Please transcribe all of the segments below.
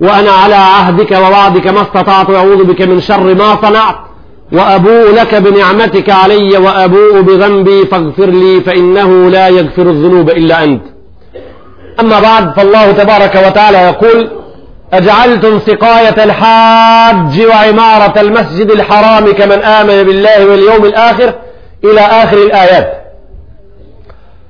وأنا على عهدك ووعدك ما استطعت وأعوذ بك من شر ما صنعت وأبوء لك بنعمتك علي وأبوء بذنبي فاغفر لي فإنه لا يغفر الذنوب إلا أنت أما بعد فالله تبارك وتعالى يقول أجعلتم سقاية الحاج وعمارة المسجد الحرام كمن آمن بالله واليوم الآخر إلى آخر الآيات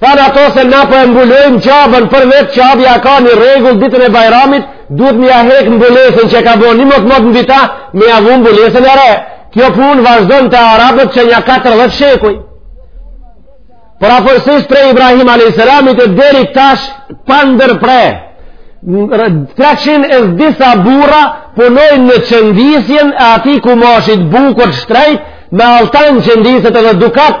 Thanë ato se na po e mbulojmë qabën për vjet, qabja ka një rregull ditën e bajramit, duhet me ia hek mbulesën që ka bo një motmot mbi ta, me ia vu mbulesën e re. Kjo punë vazhdon te arabët qe nja 14 shekuj. Pra përafërsisht prej Ibrahim a.s. e deri tash pandërpre. 300 e disa burra punojnë në qëndisjen e atij kumashit bukur shtrejt me altan qëndiset edhe dukat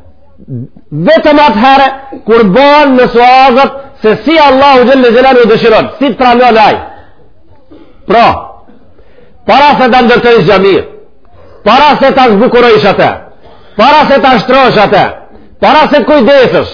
vetëm atëherë kur bën në suazat se si Allahu xhelle xhelalu dëshiron, si të pranon ai. Pra, para se ta ndërtojsh xhaminë, para se ta zbukurojsh atë, para se ta shtrosh atë, para se të kujdesesh,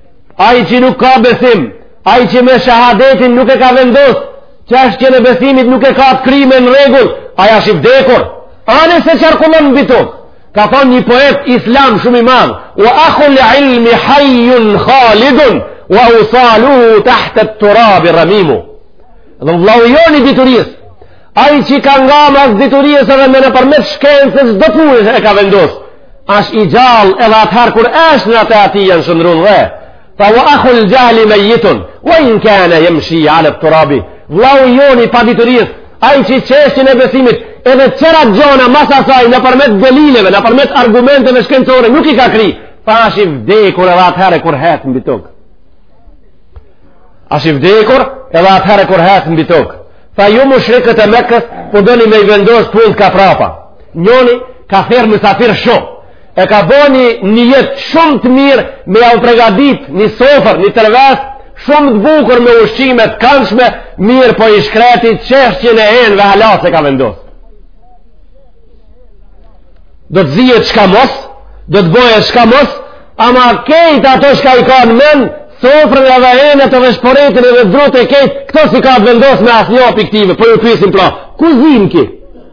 Ai që nuk ka besim, ai që me shahadetin nuk e ka vendos, çashtjen e besimit nuk e ka të kryme në rregull, ai është i vdekur. Ani se qarkullon mbi tokë, ka thonë një poet islam shumë i madh, ua akhul ilmi hajjun khalidun, u ausalu tahtet turabi ramimu. Dhe vllau joni i diturisë, ai që ka nga mas diturisë edhe me nëpërmjet shkencës, çdo punë e ka vendos. Ash i gjallë edhe atëherë kur eshtnat e atij janë shndërru n'dhe Tha wa akhul xhahli mejjitun Wa in kane jemshi alet turabi Vllau joni i paditurisë Ai që qeshtjen e besimit Edhe tjerat gjona mas asaj Nëpërmjet delileve, nëpërmjet argumenteve shkencore Nuk i ka kry Tha ash i vdekur edhe atëherë kur hec mbi tokë Ash i vdekur edhe atëherë kur hec mbi tokë Tha ju mushrikët e Mekës Po doni me i vendos punët ka prapa Njoni ka thirrë mysafirë shumë, e ka bo një nijet shumë të mirë me ja u pregadit një sofër, një tërvesë, shumë të bukur me ushqime t'kanshme, mirëpo i shkreti qeshtjen e enëve hala s'e ka vendos. Do të zijet çka mos, do të bojet çka mos, ama kejt ato çka i ka në men, sofrën edhe enët edhe shporetin edhe drutë e kejt, këto s'i ka të vendosme asnjo apiktive, për po ju pysin pra, kuzhinë ki?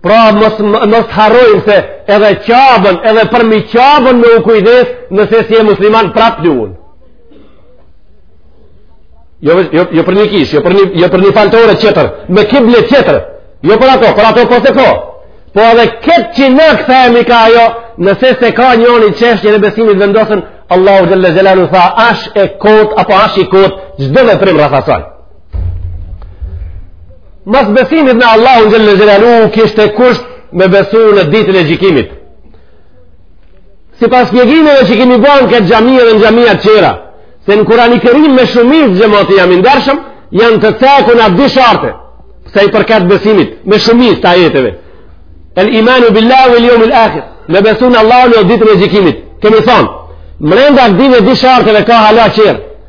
Pra mos mos harrojmë se edhe qabën, edhe përmi qabën me u kujdes nëse s'je musliman prap dy unë. Jo, jo, jo për një kishë, jo për një, jo për një faltore qetër, me kible qetër, jo për ato, për ato po se po. Po edhe këtë që na kthehemi ka ajo, nëse s'e ka njoni qeshtjen e besimit t'vendosun, Allahu xhelle xhelalu tha, ash e kot, apo ash i kot, çdo veprim rreth asaj. Mas besimit në Allahun xhelle xhelaluhu është kusht me besu në ditën e gjykimit. Sipas shpjegimeve që kemi banë n'këtë xhamia dhe në xhamia tjera, se në Kurani Kerim me shumicë xhemati jem i ndershëm, janë të cekun ato dy sharte, sa i përket besimit, me shumicë të ajeteve. El imanu billahi vel jevmil ahir, me besu në Allahun në ditën e gjykimit. Kemi thonë, mrenda këtyre dy sharteve ka hala tjera,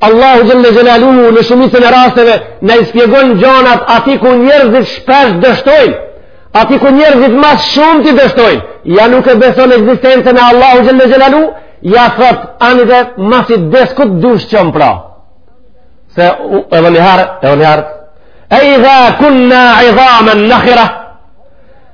Allahu xhelle xhelaluhu në shumicën e rasteve na i shpjegon gjanat aty ku njerëzit shpesh dështojnë, aty ku njerëzit ma së shumti dështojnë, ja nuk e beson ekzistencën e Allahu xhelle xhelaluhu, ja thotë ani de masi t'des ku t'dush çom pra. Se edhe një herë, edhe një herë, e idha kunna idhamen nehira,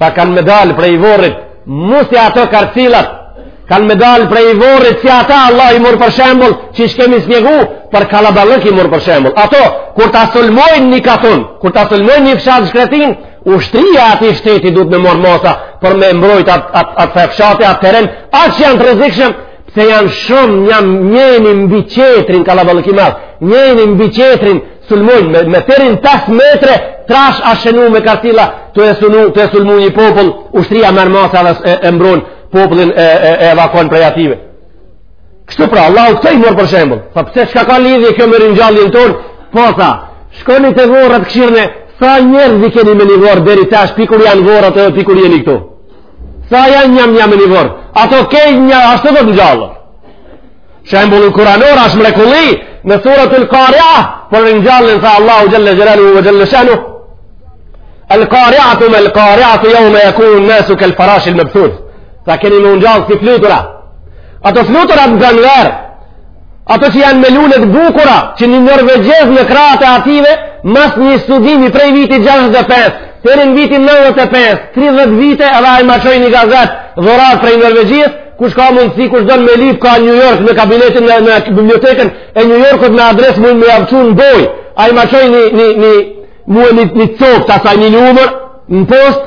Sa kanë me dalë prej vorrit, mu si ato karcilat, kanë me dalë prej vorrit, si ata Allahu i merr për shembull, që i kemi shpjegu, për kallaballëk i merr për shembull. Ato, kur ta sulmojnë një katun, kur ta sulmojnë një fshat shkretinë, ushtria e atij shteti duhet me marrë masa, për me e mbrojt atë at, at, at fshat, atë teren, aq janë të rrezikshëm, pse janë shumë am njëni mbi tjetrin kallaballëk i madh, njëni mbi tjetrin, sulmojnë me, me deri 5 metra trash a shënu me karcila tu e, sunu, tu e sulmu një popull ushtria merr masa dhe e, e mbron popullin e, e, e evakuon prej atyne kështu pra Allahu këta i merr për shembull pa pse çka ka lidhje kjo me ringjalljen tonë po thotë shkoni te vorret kqyrni sa njerëz i keni në një vorr deri tash prej kur janë vorret e prej kur jeni këtu sa janë njam njam në një vorr ato kejt një ashtu të të të gjallë Shembulli kuranor është mrekulli në suret Al-Qari'a, për ringjalljen tha Allahu xhelle xhelaluhu ve xhelle shanuhu. Al-Qari'atu mal-Qari'atu yawma yakunu an-nasu kal-farash al-mabthuth. Tha keni me u ngjall si flutura. Ato flutura në pranverë. Ato që janë me lule të bukura, që një norvegjez në krahët e atyne, mas një studimi prej viti 65, deri n'vitin 95, 30 vite, edhe ai ma çoi një gazetë dhuratë prej Norvegjisë, Kush ka mundësi, kush don me lip ka New York në kabinetin në, në bibliotekën e New Yorkut në adresë mund me jav çu n'bojë. Ai ma çoi një, një, një, një, një, një copë të asaj një numër në postë.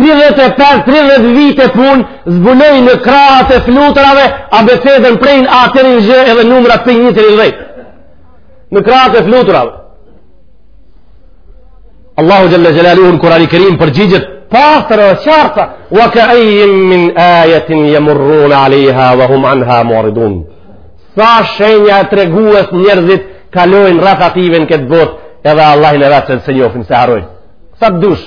35-30 vite punë zbuloi në krahat e flutrave abecedën prej A deri n'Zh edhe numrat prej një deri n'dhjetë. Në krahat e flutrave. Allahu xhelle xhelaluhu në Kurani Kerim përgjigjet pastër e qartë wa ke ejjin min ajetin jemurrune alejha wa hum anha muaridun sa shenja e treguese njerëzit kalojnë rreth atyne në këtë botë edhe Allahun e veten s'e njofin se harrojnë sa të dush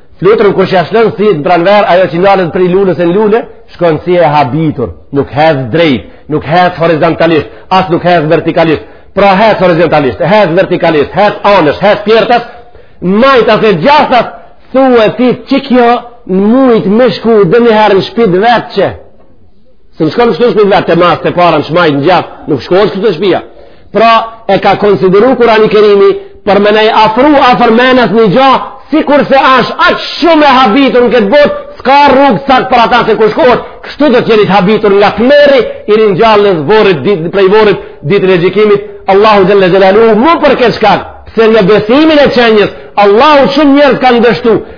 Flutrën kur ja shlën si në pranverë, ajo që nalet prej lules në lule, shkon si e habitur, nuk hec drejt, nuk hec horizontalisht, as nuk hec vertikalisht. Pra hec horizontalisht, hec vertikalisht, hec anësh, hec pjerrtas, majtas e djathtas, thue ti që kjo në mujt me shku doniherë në shpi t'vet që. Se në shkon kështu në shpi t'vet, te mas, te para, në t'majtë, në t'djathtë, nuk shkohet kështu te shpia. Pra e ka konsideru Kurani Kerimi për me na e afru afër menes një gja, sikurse asht ajo shumë e habitur në këtë botë, s'ka rrugë cak për ata se ku shkohet, kështu do t'jenë t'habitur nga tmerri i ringjalljes s'vorrit, prej vorrit, ditën e gjykimit, Allahu xhel-le xhelaluhu, mu për këtë shkak, se në besimin e qenies s'Allahut shumë njerëz kanë dështu,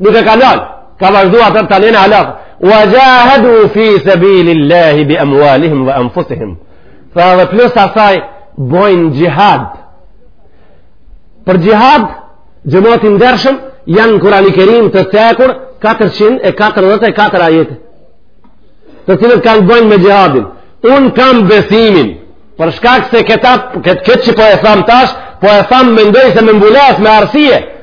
Nuk e ka lënë. Ka vazhdu atë tani në halaf. Wa jahadu fi sabilillahi bi amwalihim wa anfusihim. Pra edhe plus asaj bojn xhihad. Për xhihad, xhemat i ndershëm, janë n'Kurani Kerim të cekur 444 ajete. Të cilat kanë t'bojn me xhihadin. Un kam besimin. Për shkak se këta këtë këtë që po e tham tash, po e tham mendoj se më mbulas me arsye.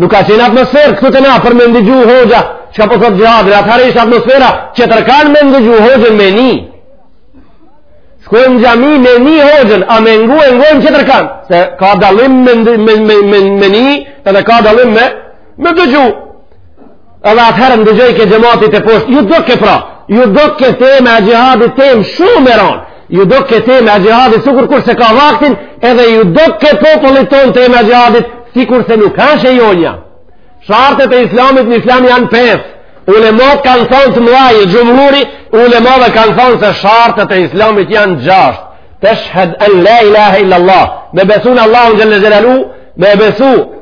Nuk ka qenë atmosferë këtu te na për me ndëgju hoxha, çka po thotë gjadrë, atëherë ishte atmosfera tjetërkan me ndëgju, hoxhën me ni. Shkojmë n'xhami me ni hoxhën, a me ngu e ngojmë tjetërkan, se ka dallim me, me, me, me, me ni, edhe ka dallim me, me dëgju. Edhe atëherë ndëgjojke xhemati teposhtë, ju dokke pra, ju dokke tema e xhihadit temë shumë e ronë, ju dokke tema e xhihadit sikur kur s'e ka vaktin, edhe ju dokke popullit tonë tema e xhihadit, sikurse nuk asht e jona. Shartet e islamit në islam janë pesë, ulemat kanë thonë të mlaj, xhumhuri i ulemave kanë thonë se shartet e islamit janë gjashtë, teshhede en la ilahe illallah, me besu në Allahun xhel-le xhelaluhu me besu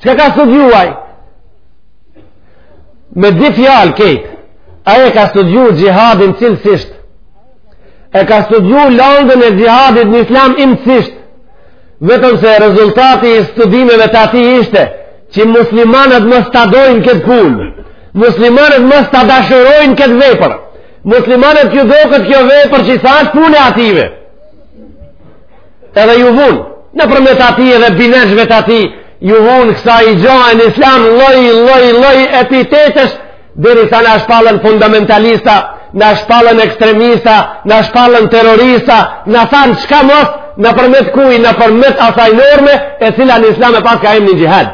Çka ka studiu ai? Me dy fjalë krejt, ai e ka studiu xhihadin cilësisht, e ka studiu landën e xhihadit në islam imtësisht, vetëm se rezultati i studimeve të atij ishte, që muslimanët mos ta dojnë këtë punë, muslimanët mos ta dashurojnë këtë vepër, muslimanët t'ju doket kjo vepër që s'asht punë e atyve, Edhe ju vunë nëpërmet atij edhe bineshve të atij, ju vunë kësaj gjaje në islam, lloj, lloj, lloj epitetesh, derisa na shpallën fundamentalista, na shpallën ekstremista, na shpallën terrorista, na thanë çka mos, nëpërmet kujt, nëpërmet asaj norme, e cila në islam e paska emnin xhihad.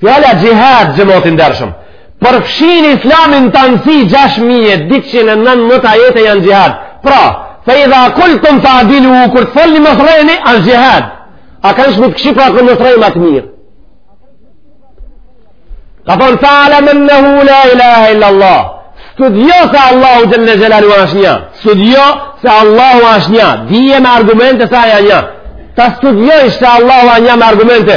Fjala xhihad, xhemat i ndershëm, përfshin islamin të nësi 6209 më të ajete janë xhihad. Pra, fe i dha kull të më të adilu u kur të folni më threjni, është xhihad. A kanë shmut këshi pra kërë më threjni më të mirë. Ka thonë, fa'lem ennehu la ilaha illa Allah. Studio se Allahu xhelle xhelaluhu është një. Studio se Allahu është një. Dije me argumente se ai është një. Ta studiojsh se Allahu a një me argumente.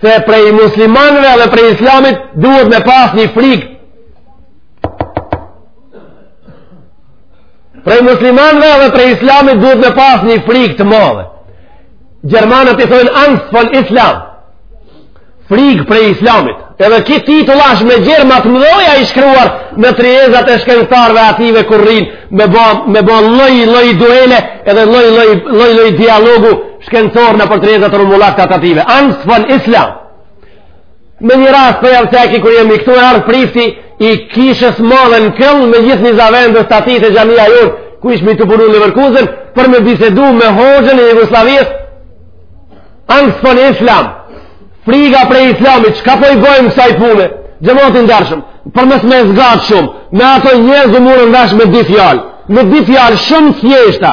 se prej muslimanëve dhe prej islamit duhet me pas një frikë Prej muslimanve dhe prej islamit duhet me pas një frikë të madhe. Gjermanët i thonë Angst vor Islam. Frikë prej islamit. Edhe ky titull ash me germa të mdhoja i shkruar në tryezat e shkencëtarëve atyve kur rrinë me bo, me bo lloj-lloj duele edhe lloj, lloj, lloj, lloj dialogu shkencor në për tryezat e rrumbullakta të atyve, Angst vor Islam, me një rast për javë teki, kur jemi këtu ka ardhë prifti i kishës madhe në Këln, me gjithë një zavendës të ati te xhamia jonë, ku ishim tu punu në Leverkuzen, për me bisedu me hoxhën e Jugosllavisë, Angst vor Islam, friga prej Islamit, çka po i bojmë kësaj pune, xhemat i ndershëm, për mos me zgatë shumë, me ato njëzë u morëm vesh me dy fjalë, me dy fjalë shumë thjeshta,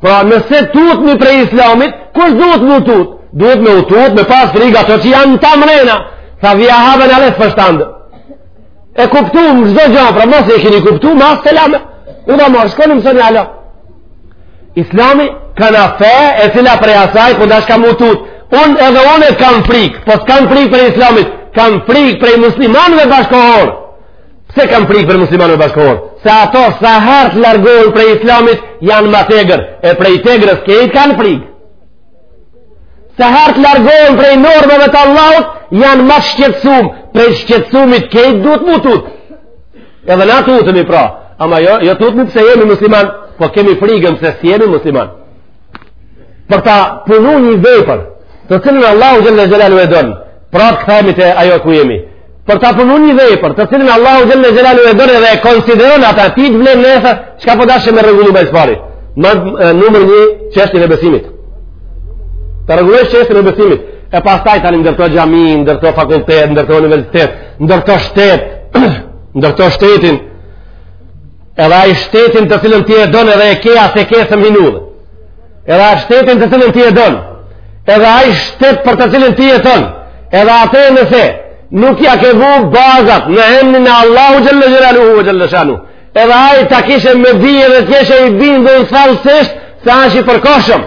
Pra nëse tutmi prej islamit, kush duhet m'u tut? Duhet me u tut, me pas friga, ata që janë ta mrena, tha vija habe në alef për shtandë. E kuptu, më çdo gjo, pra mos e keni kuptu, ma së të lame. U da marë, shkoni më sëni alo. Islami, kan a fe, e cila prej asaj, ku dash ka m'u tut. Unë edhe unë e kam frikë, po s'kam frikë prej islamit, kam frikë prej muslimanëve bashkëkohorë. Pse kam frikë prej muslimanëve bashkëkohorë? Se ato sa her të largohen prej islamit janë ma t'egër, e prej t'egrës kejt kanë frikë. Sa her të largohen prej normave të Allahut janë ma t'shqetsum, prej shqetsumit kejt duhet m'u tut. Edhe na tutemi pra, ama jo, jo tutemi pse jemi musliman, po kemi frigën pse s'jemi musliman. për ta punu një vepër të cilën Allahu xhelle xhelaluhu e don prapë kthehemi te ajo ku jemi për ta punu një vepër të cilën Allahu xhelle xhelaluhu e don edhe e konsideron ata ti të vlenë nëse çka po dashe po me rregullu me s'pari numër një çështjen e besimit ta rregullojsh çështjen e besimit e pastaj tani ndërto xhami ndërto fakultet, ndërto universitet ndërto shtet ndërto shtetin Edhe ai shtetin të cilën ti e don edhe e ke as e ke të minudh. Edhe ai shtetin të cilën ti e don. Edhe ai shtet për të cilën ti jeton. Edhe atë nëse nuk ja ke vu bazat në emrin e Allahut xhelle xhelaluhu xhelle shanuhu. Edhe ai ta kesh me dije dhe të jesh i bindur thallësisht se është i përkohshëm.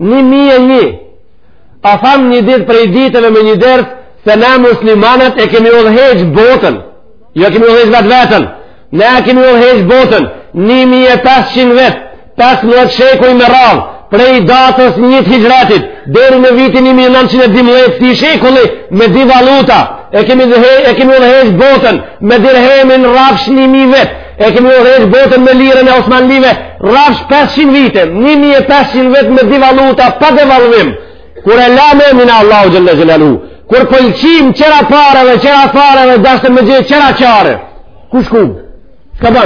Një mijë e një, e thamë një ditë prej ditëve me një ders, se ne muslimanët e kemi udhëheqë botën, jo kemi udhëheqë vet veten, ne e kemi udhëheqë botën, 1500 vjet, 15 shekuj me radhë, prej datës një t'hixhretit, deri në vitin 1912 të atij shekulli, me dy valuta, e kemi udhëheqë botën, me dirhemin rrafsh një mijë vjet, E kemi udhëheq botën me lirën e Osmanlive, rrafsh 500 vite, 1500 vjet me dy valuta, pa devalvim, kur e lamë, e mina Allahu xhel-le xhelaluhu, kur pëlqim qëra pare dhe qëra pare dhe dashtë me gjithë qëra qare, kush ku ka ba,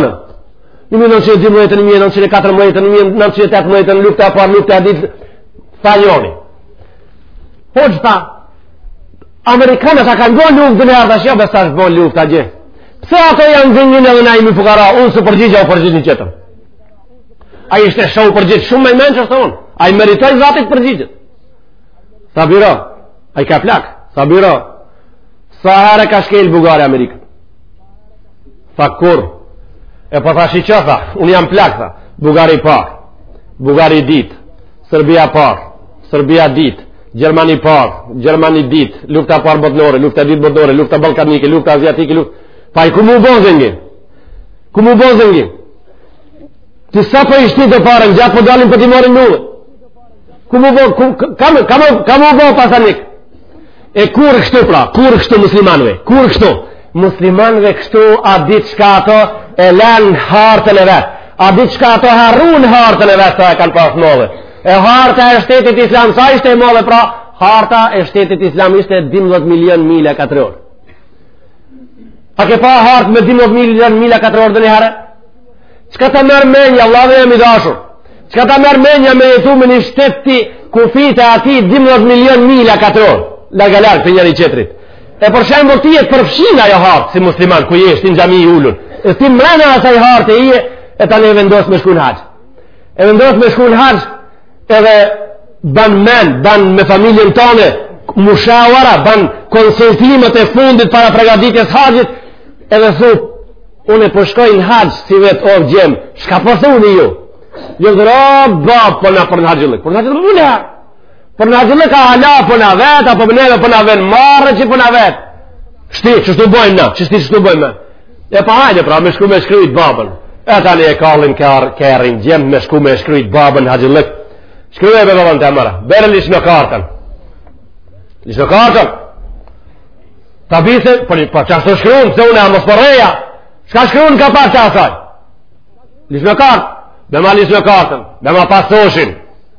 1912, 1914, 1918, lufta e parë, lufta e dytë, fa njoni. Po gjitha, Amerikanët s'kanë bo luftë dhe në ardhashë, jo besash bo luftë a gjithë, Pse ato janë zengjin edhe na jemi fukara, unë s'u përgjigja, u përgjigj një tjetër. Ai ishte, u përgjigj shumë ma i mençëm se unë. Ai meritoi zati t'përgjigjet. Tha biro, ai ka plak, tha biro, sa herë e ka shkel bugari Amerikën. Tha kurrë, e po tash shiqo tha, unë jam plak, tha, Bugari parë, Bugari dytë, Serbia parë, Serbia dytë, Gjermani parë, Gjermani dytë, lufta parë botnore, lufta dytë botnore, lufta balkanike, lufta aziatike, lufta... Po ai ku m'u bo zengjin? Ku m'u bo zengjin? Ti sa po i shti te paren, gjatë po dalin po t'i marrin nullë? Ku mu bo, ku, ka, ka, ka mu bo pasanik? E kur kështu pra, kur kështu muslimanve, kur kështu? Muslimanve kështu, a di çka, ato e lanë hartën e vet, a di çka, ato harrun hartën e vet, sa e kanë pasë madhe. E harta e shtetit islam, sa ishte e madhe pra, harta e shtetit islam ishte 12 milion mile katëror. A ke pa hartë me 12 milion mile katëror ndonjëherë? Çka ta merr menja, vllau jem i dashur? Çka ta merr menja me jetu me një shtet ti, kufijtë e atij 12 milion mila katëror? Larg e larg prej njëri tjetrit. E për shembull ty të përfshin ajo hartë si musliman ku je, n'xhami i ulur. E ti mrena asaj hartë je, e tani vendos me shku në haxh. e vendos me shku në haxh, edhe ban men, ban me familjen tane, mushawara, ban konsultimet e fundit para pregaditjes s'haxhit, edhe thu, unë po shkoj në haxh sivjet or djem, çka po thuni ju? Jo dhe ra, ba, po për në haxhillëk, për në haxhillëk, për në haxhillëk, Për në gjithë në ka hala për në vetë, apo për neve për në vetë, marrë që për në vetë. Qishtu, qishtu bojmë ne, qishtu qishtu bojmë ne. E po hajde, pra, me shku me shkrujt babën. E tani e kallin kerrin, kerrin, djemtë me shku me shkrujt babën, haxhillëk. Shkruje pra babën të mëra, bjere liçnë kartën. Liçnë kartën. Ta bise, për, për që ashtu shkrujnë, se unë e amës për reja. Shka shkrujnë ka parë që asaj? Liçnë kartën. Nema liçnë kartën. Nema pasoshin.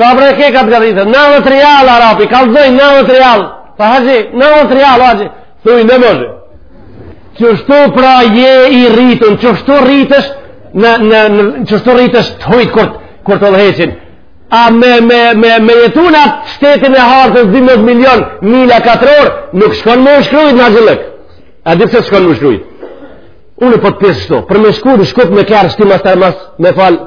Sa për e ke ka të gëdhitë, në dhe të realë, arapi, ka të zëjnë, në dhe të realë, sa haqë, në dhe të realë, haqë, thuj, në mëshë, që shtu pra je i rritën, që shtu rritësh, në, në, në, që shtu rritësh të hujtë kur, kur të dheqin, a me, me, me, me jetu në atë shtetin e hartës 12 milion mila katror, nuk shkon me u shkrujt në gjëllëk, a di pse shkon me u shkrujt, unë po të pyes shtu, për me shku në Shkup me kërë shti mas, mas me falë,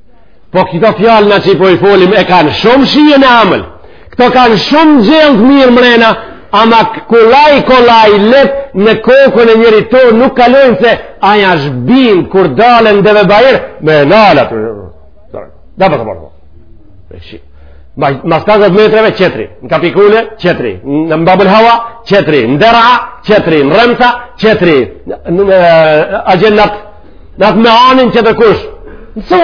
Po këto fjalë na qi po i folim e kanë shumë shijen e amël. Këto kanë shumë gjellë të mirë mrena, ama kollaj, kollaj, leht në kokën e njerit ton nuk kalojnë se ai asht bind kur dalen Deve Bair, me na nal. Da për të bërë. Mas 50 metreve, qetri. Në Kapikule, qetri. Në Babul Hawa, qetri. Në Dera, qetri. Në Remtha, qetri. Në agjendat, Në atë me anin qetër kush. Msu,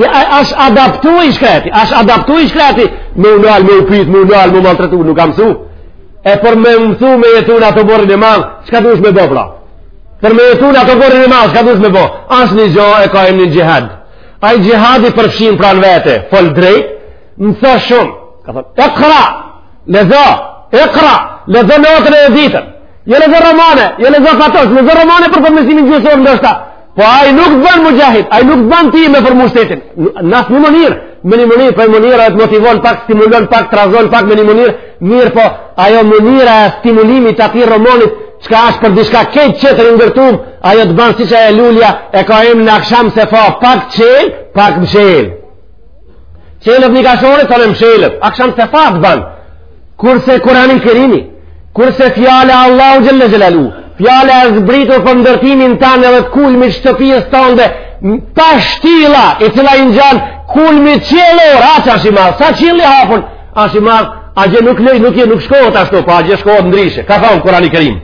ja, asht adaptu i shkreti, asht adaptu i shkreti, me u nal, me u pyt, me u nal, me u maltretu, nuk ka msu. E për me mësu me jetu në atë oborrin e madh, çka dush me bo, pra? Për me jetu në atë oborrin e madh, çka dush me bo? Asht një gjo e ka emnin xhihad. Ai xhihadi përfshin pra në vete, fol drejt, Mëso shumë, ka thënë, ikra, lexo, ikra, lexo natën e e ditën. Jo lexo romane, jo lexo fatos, lexo romane për përmirësimin gjuhësor ndoshta. Po ai nuk të bën muxhahid, ai nuk të bën ti me formu shtetin. Në asnjë mënyrë, në një mënyrë, për mënyrë, e të motivon, pak stimulon, pak trazon, pak në një mënyrë, mirëpo, ajo mënyra e stimulimit të atij romanit, çka ashtë për diçka kejt qetër i ndërtum, ajo të bënë si që e lullja, e ka emnin akshamsefa, pak çelë, pak mshelë. Çelet një gjysë ore tani mshelet, akshamsefa të ban, kurse Kurani Kerimi, kurse fjala e Allahu xhelle xhelalu, fjala e zbritur për ndërtimin tand edhe të kulmit shtëpisë tande, pa shtila e cila i ngjan kulmit qiellor, aq ashtë i madh, sa qielli hapun, ashtë i madh, atje nuk lejë, nuk je, nuk shkohet ashtu, pa po atje shkohet ndryshe, ka thonë Kurani Kerimi.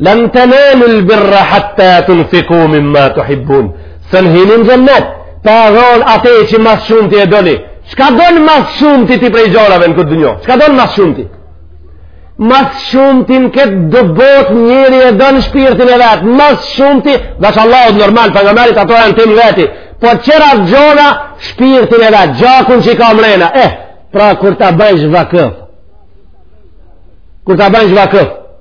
Len tenalul birra hatta tunfiku mimma tuhibbun. S'un hini n'xhennet, pa dhonë atë që ma së shumti e doni. Çka don ma së shumti ti prej gjanave në këtë dynjo? Çka don ma së shumti? Ma së shumti në këtë botë njeri e don shpirtin e vet. Ma së shumti, veç Allahut normal, për nga marit ato e në tim veti. Po qera gjona shpirtin e vet, gjakun që i ka mrena. Eh, pra kur ta bëjsh vakëf. Kur ta bëjsh vakëf.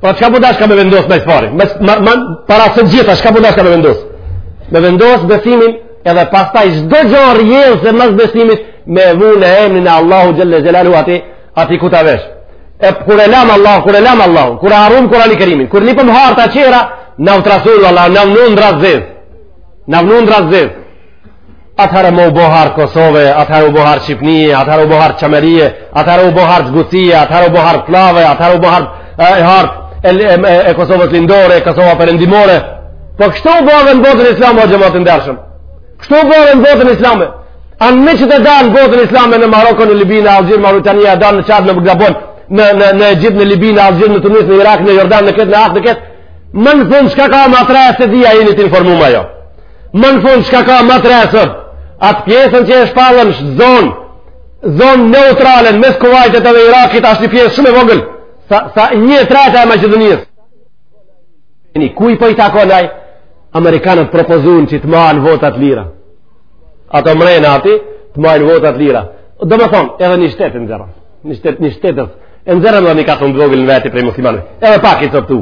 Po çka po dashka me vendos më së Më më para së gjitha çka po dashka me vendos? Me vendos besimin edhe pastaj çdo gjë rrjedh se mas besimit me vunë emrin e Allahu xhelle xhelalu aty aty ku ta vesh. E kur e lam Allahu, kur e lam Allahu, kur e harrum Kur'ani Kerimin, kur lypëm harta qera, na u trasul Allah, na vnu n'drasë zez. Na vnu n'drasë zez. Atëherë ma u bo hartë Kosove, atëherë u bo hartë Shqipnije, atëherë u bo hartë Çamërije, atëherë u bo hartë Gucije, atëherë u bo hartë Plave, atëherë u bo hartë e, hartë e, e, e Kosovës lindore, e Kosova perëndimore. Po kështu u bo edhe në botën islame o xhemat i ndershëm. Kështu u bo edhe në botën islame. Anë me që të danë botën islame në Maroko, në Libi, në Algjirë, Mauritania, danë në Çad, në Gabon, në, në, në Egjipt, në Libi, në Algjirë, në Tunis, në Irak, në Jordan, në këtë, në Afrikë, në këtë, më në fund, shka ka më atra e s'di a jeni të informum a jo. Më në fund çka ka më tresër? Atë pjesën që e shpallën zonë, zonë neutrale mes Kuvajtit dhe Irakit asht një pjesë shumë e vogël, sa sa një e treta e Maqedonisë. Ani kujt po i takon ai? Amerikanët propozuan që të mbahen vota të lira. Ato mren aty, të mbahen vota të lira. Domethonë, edhe një shtet e nxerrën. Një shtet, një shtetëz. E nxerrën edhe një katun të vogël në veti prej muslimane. Edhe pak i të tu.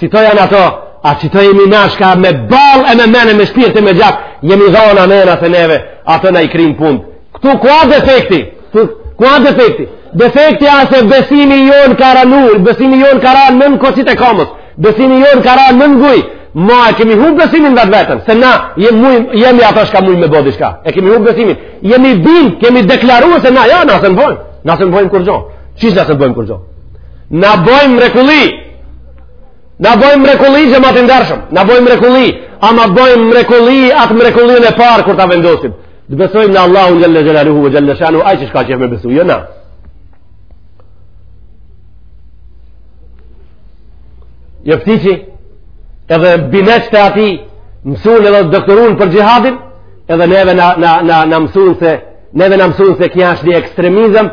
Qito janë ato, a qito jemi na, shka me ball e me men, me shpirt e me gjak, jemi dhonë në nëna të neve, ato na i kryjnë punët. Këtu ku a defekti? Këtu ku a defekti? Defekti a se besimi jonë ka ranë, besimi jonë ka ranë nën kosit e komës, besimi jonë ka ranë nën guj, ma e kemi hup besimin n'vetveten, se na jemi, jemi ato shka mujmë me bo dishka, e kemi hup besimin, Jemi bin, kemi deklaruar se na ja, na s'un bojmë. Na s'un bojmë kurgjo. Qysh na s'un bojmë kurgjo? Na bojmë mrekulli. Na bojmë mrekulli xhemat i ndershëm. Na bojmë mrekulli. Ama bojmë mrekulli atë mrekullinë e parë kur ta vendosim të besojmë në Allahun xhel-le xhelaluhu ve xhel-le shanuhu, ai qysh ka qef me besu, jo na. Jeftiqi edhe binesh të atij mësun edhe doktorun për xhihadin, Edhe neve na na na na mësuan se neve na mësuan se kjo është një ekstremizëm,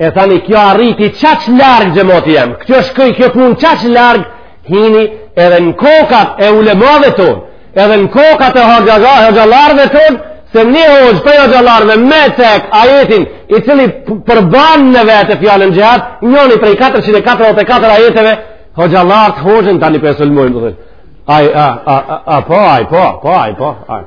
e tani kjo arriti qaq larg xhemati jem. Kjo shkoi kjo punë qaq larg hini edhe në kokat e ulemave ton, edhe në kokat e hoxhallarëve ton, se një hoxhë prej hoxhallarëve me cek ajetin i cili përban në vete fjalën xhihad, njërin prej 444 ajeteve hoxhallarët hoxhën tani po e sulmojnë, thonë. Ai a a a po ai po po ai po ai.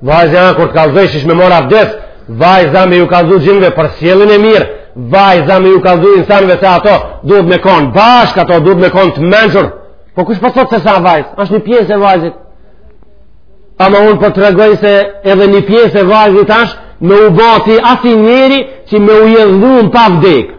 Vaizi a kur të kalzojsh qysh me marrë abdes, vaiz a me ju kalzu gjinve për sjelljen e mirë, vaiz a me ju kalzu insanve se ato duhet me konë bashkë, ato duhet me konë të mençur. Po kush po thot se s'a vaiz, është një pjesë e vaizit. Ama unë po tregoj se edhe një pjesë e vaizit ashtë me u ba ti asi njeri që me u jedhun pa vdekë.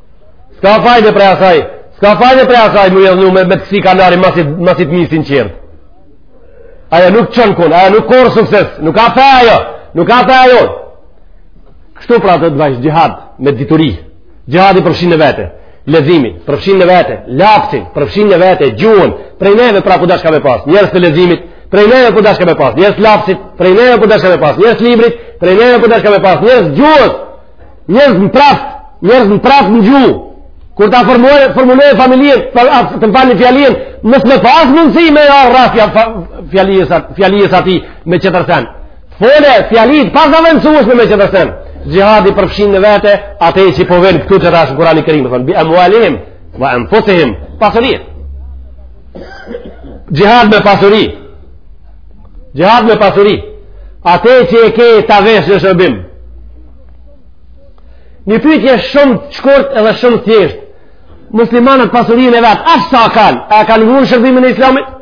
S'ka fajde prej asaj, s'ka fajde prej asaj më jëllë një me, me të kësi kanari masit, masit mi sinqertë. Aja nuk çon kun, aja nuk korr sukses, nuk ka fe ajo, nuk ka fe ajo. Kështu pra të të bajsh xhihad me dituri, xhihadi përfshin në vete, leximin, përfshin në vete, lapsin, përfshin në vete, gjuhën, prej neve pra u dashka me pas, njerëz të leximit, prej neve u dashka me pas, njerëz t'lapsit, prej neve u dashka me pas, njerëz t'librit, prej neve u dashka me pas, njerëz t'gjuhës, Njerëz t'mpreftë, njerëz t'mpreftë në gjuhë. Kur ta formulojë, formulojë fjalinë, për atë të folë fjalën, mos me pas mundsi me ja rrafja fjalës atë, fjalës atë me çetër sen. Fole fjali t'pazavendsueshme me çetër sen. Xhihadi përfshin në vete atë që po vjen këtu qetash n'Kurani Kerim, thotë bi amwalihim wa anfusihim pasuri. Xhihad me pasuri. Xhihad me pasuri. Atë që e ke ta vesh në shërbim. Një pytje shumë e shkurt edhe shumë e thjesht. Muslimanët pasurinë e vet, aq sa kanë? A e kanë vu n'shërbimin e islamit?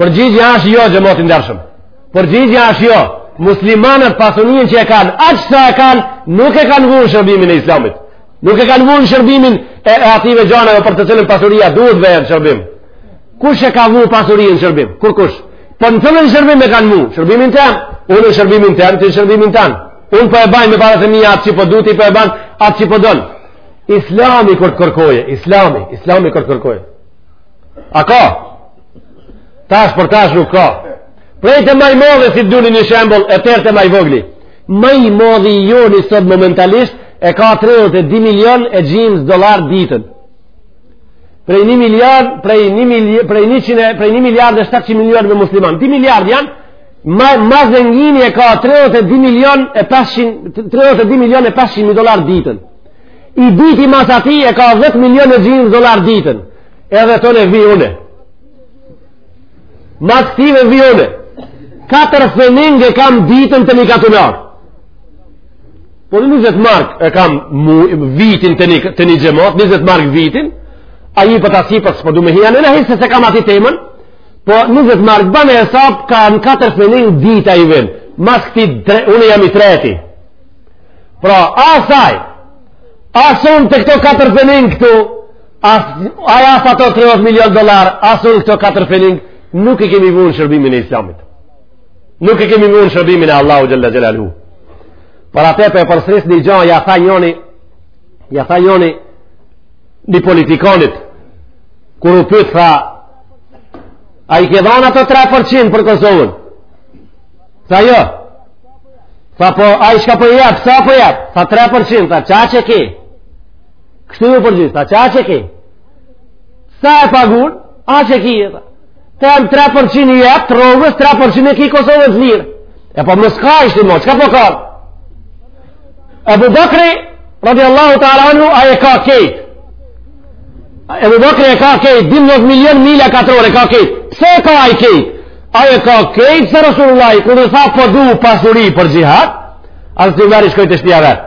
Përgjigja është jo, xhemat i ndershëm. Përgjigja është jo. Muslimanët pasurinë që e kanë, aq sa e kanë, nuk e kanë vu n'shërbimin e islamit. Nuk e kanë vu n'shërbimin e ative gjanave për të cilat pasuria duhet vu n'shërbim. Kush e ka vu pasurinë në shërbim? Kurkush. Po në cilin shërbim e kanë vu, n'shërbimin tem. Unë në shërbimin tem, ti në shërbimin tand. Unë po e baj me paret e mia atë që po du, ti po e ban atë që po don. Islami kur të kërkojë, islami, islami kur të kërkojë. A ka? Tash për tash nuk ka. Prej te maj madhi si të duni një shembull, e deri te maj vogli. Maj madhi joni sot momentalisht, e ka 32 milion e gjims dollar ditën. prej një miliard prej një miliard prej një qin prej një miliard e shtatëqin milion me musliman dy miliard janë ma, ma zengini e ka 32 milion e 500 32 milion e 500 mi dollar ditën i dyti mas atij e ka 10 milion e gjims dollar ditën edhe tani vij une mas ktive vij une 4 fening e kam ditën te një katunar Po 20 mark e kam mu, vitin te një, te një xhemat, 20 mark vitin, a i pat a s'i pat, s'po du me hija, në në hisë se kam ati temën, po 20 mark, bane hesap, ka nja 4 fening dita i vjen, mas këti, tre, unë jam i treti. Pra, as aj, as un të këto 4 fening këtu, as aj ato 30 milion dollar, as un këto 4 fening, nuk i kemi vu në shërbimin e islamit. Nuk e kemi vu n'shërbimin e Allahu xhelle xhelaluhu. Për atë po e përsëris një gjo, ja tha njoni, ja tha njoni, një politikanit, kur u pyt tha, a i ke dhon ato 3% për Kosovën? Tha jo. Tha po, ai çka po jep, sa po jep? Tha 3%, tha qaq e ki. Kështu ju përgjigj, tha qaq e ki. Sa e pagun, aq e ki. Tha. Të jam 3% i jep t'rrogës, 3% e ki Kosovën t'lirë. E po mos kaj, hesht ti mo, çka po kan? Ebu Bekri, radijallahu teala anhu, ai e ka kejt. Ebu Bekri e ka kejt, 12 milion milja katror e ka kejt. Pse e ka ai kejt? Ai e ka kejt, se Rasulullah, kur i tha po du pasuri për xhihad, hazreti Umeri shkoi te shpia vet.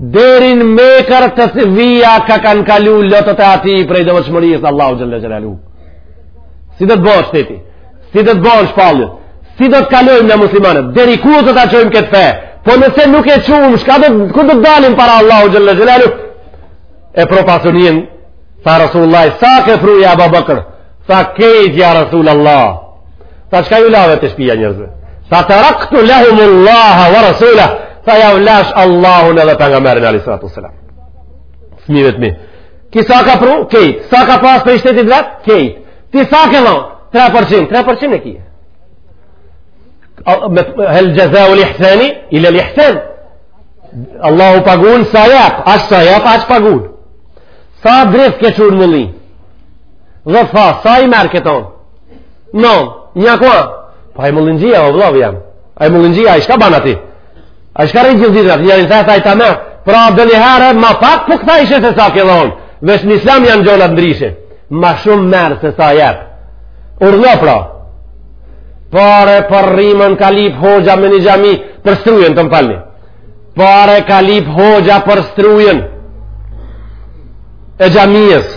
Deri n'mjekër si dy vija kah kanë kalu lotët e atij prej devotshmërisë n'Allahu xhelle xhelaluhu. Si do të ban shteti, si do të ban shpalljen, si do të kalojmë na muslimanët, deri ku do ta çojmë këtë fe, po nëse nuk e çumë, çka, ku do të dalim para Allahu xhelle xhelaluhu, e pru pasunin, tha Rasulullah, sa ke pru ja Abu Bakr, tha kejt ja Rasulullah, Tha çka ju lave te shpia njerëzve? Tha teraktu lehum Allah wa rasula, tha jav lash Allahun edhe pejgamberin alejhi salatu selam. Fmive t'mi. Ky sa ka pru? Kejt. Sa ka pas prej shtetit vet? Kejt. Ti sa ke dhon? 3%. 3% e ki. Hel xhezaul ihsani il-lel ihsan. Allahu pagun sa jep, aq sa jep, aq pagun. Sa drith ke çu n'mulli? Dhe tha, sa i merr këto? No, një akua. Po ai mullixhia, o vllavi jem. Ai mullixhia, ai çka ban aty? Ai çka rri gjithë ditën aty? Njërin të e thajtë ta merr. Pra, ndonjëherë, ma pak, po kthehe se sa ke dhonë. Veç n'islam janë gjonat ndryshe. Ma shumë merr se sa jep. Urdhno, pra. Pare për rrymën ka lyp hoxha me një xhami për strujën të m'falni. Pare ka lyp hoxha për strujën e xhamisë.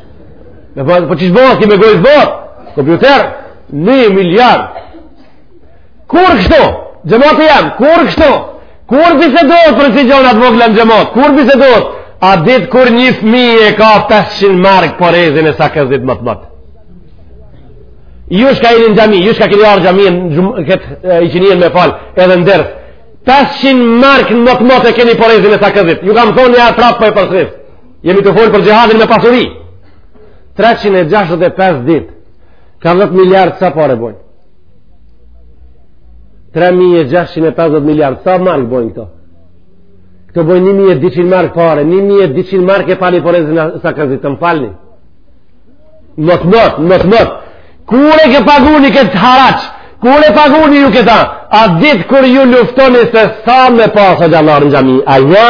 Me bëhet, po që shë bëhet, ki me gojë zbër, kompjuter, një miliard. Kur kështu, xhemat i jem, kur kështu, kur bisedohet për si gjona t'vogla në xhemat, kur bisedohet, a din kur një fmi e ka 500 mark për ezin e sa kësë dit më të mëtë. Ju çka hini n'xhami, ju çka kini ardh n'xhami, këtë i qinien me falë, edhe në ders, 500 mark në më të mëtë e keni për ezin e sa kësë dit. Ju kam thonë njëherë, prap po e përsëris. Jemi tu folë për xhihadin me pasuri. 365 dit. Ka 10 miliard sa pare bojnë. 3650 miliard sa mark bojnë këto. Këto bojnë 1200 mark pare. 1200 mark e pali për e zina sa këzit të më falni. Mët mët, mët mët. Kur e paguni këtë haraç? Kur e paguni ju këta? A ditë kur ju luftoni se sa me pasë hoxhallarë në xhami? A ja?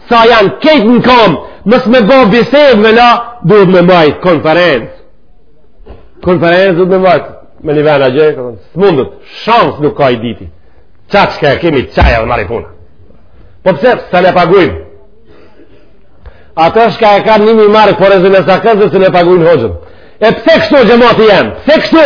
sa janë kejt në kom mos me bo bised me la duhet me majtë konferencë konferencë duhet me majtë me një vena gjë s'mundet shans nuk ka i diti qa që ka e kemi qaja dhe marri puna po pse sa ne pagujmë atë shka e ka një mijë mark për e zënë e sakët pse ne pagujmë hoxhën e pse kështu xhemati jonë pse kështu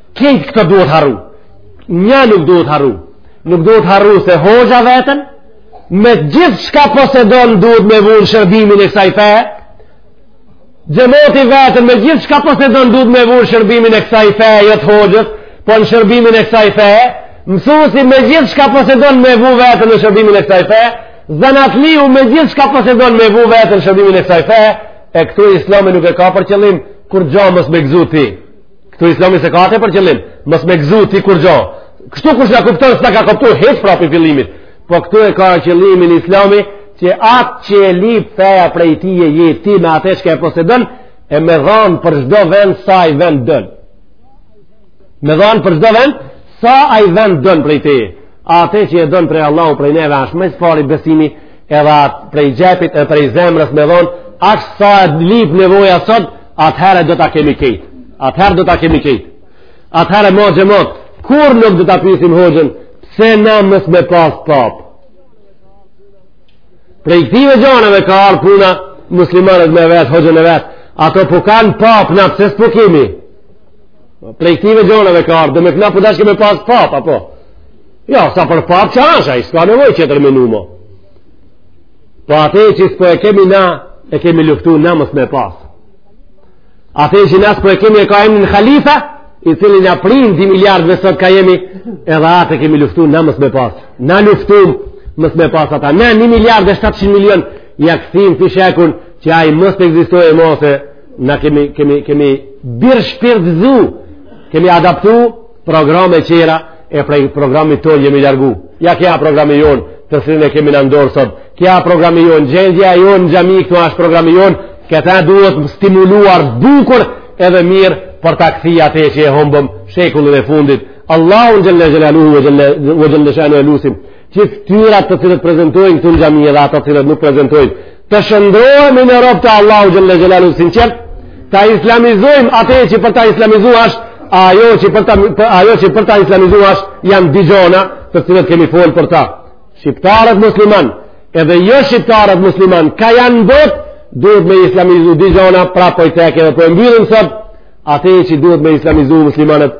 Kejt këto duhet harru. Nja nuk duhet harru. Nuk duhet harru se hoxha vetën, me gjithë shka posedon duhet me vu në shërbimin e kësaj fe, xhemati vetën me gjithë shka posedon duhet me vu në shërbimin e kësaj fe, jo të hoxhës, po në shërbimin e kësaj fe, mësusi me gjithë shka posedon me vu vetën në shërbimin e kësaj fe, zanatliu me gjithë shka posedon me vu vetën në shërbimin e kësaj fe, e këtu islami nuk e ka për qëllim, kurgja mos me gëzu ti. Këtu islami s'e ka atë për qëllim, mos me gëzu ti kurgjo. Kështu kush na kupton s'na ka kuptuar hiç prej fillimit. Po këtu e ka qëllimin islami që atë që e lip feja prej ti e je ti me atë që e posedon e me dhanë për çdo vend sa ai vend don. Me dhanë për çdo vend sa ai vend don prej ti. Atë që e don prej Allahu prej neve është më së besimi edhe prej xhepit e prej zemrës me dhon, aq sa e lip nevoja sot Atëherë do ta kemi këtë. Atëherë do ta kemi këtë. Atëherë ma xhemat, kur nuk do ta pyesim hoxhën, pse na mos me pas papë? Prej këtyve gjanëve ka ardh puna muslimanët me vetë, hoxhën e vet, ato po kanë papë na pse s'po kemi. Prej këtyve gjanëve ka ardh, demek na po dashke me pasë papë, apo? Ja, jo, sa për papë që asht ai, s'ka nevoj që të rëmenu mo. Po atë që s'po e kemi na, e kemi luftu na mos me pas. Atë që na s'po e kemi e ka emrin halifa, i cili na prin 2 miliardve sot ka jemi, edhe atë kemi luftu na mos me pas. Na luftu mos me pas ata. Na 1 miliard dhe 700 milion ja kthim fishekun që ai mos të ekzistojë mo se na kemi kemi kemi bir shpirtzu kemi adaptu Programe qera e prej programit tonë jemi largu. Ja kja programi jonë, tesirin e kemi në ndorë sot. Kja programi jonë, gjendja jonë në xhami, këtu ashtë programi jonë, këta duhet stimuluar bukur edhe mirë për ta kthi atë që e humbëm shekullin e fundit. Allahun xhel-le xhelaluhu ve xhel-le shanuhu e lusim. Që ftyrat të cilët prezentojnë këtu në xhami edhe ata cilët nuk prezentojnë, të shndërrohemi në robë të Allahut xhele xhelaluhu sinqertë, të islamizojmë atë që për ta islamizu asht, ajo që për ta ajo që për ta islamizuar janë disa gjëra të cilët kemi folë për ta. Shqiptarët muslimanë, edhe jo shqiptarët muslimanë, ka janë n'botë duhet me islamizu disa gjëra pra po i cek edhe po e mbyllim sot atë që duhet me islamizu muslimanët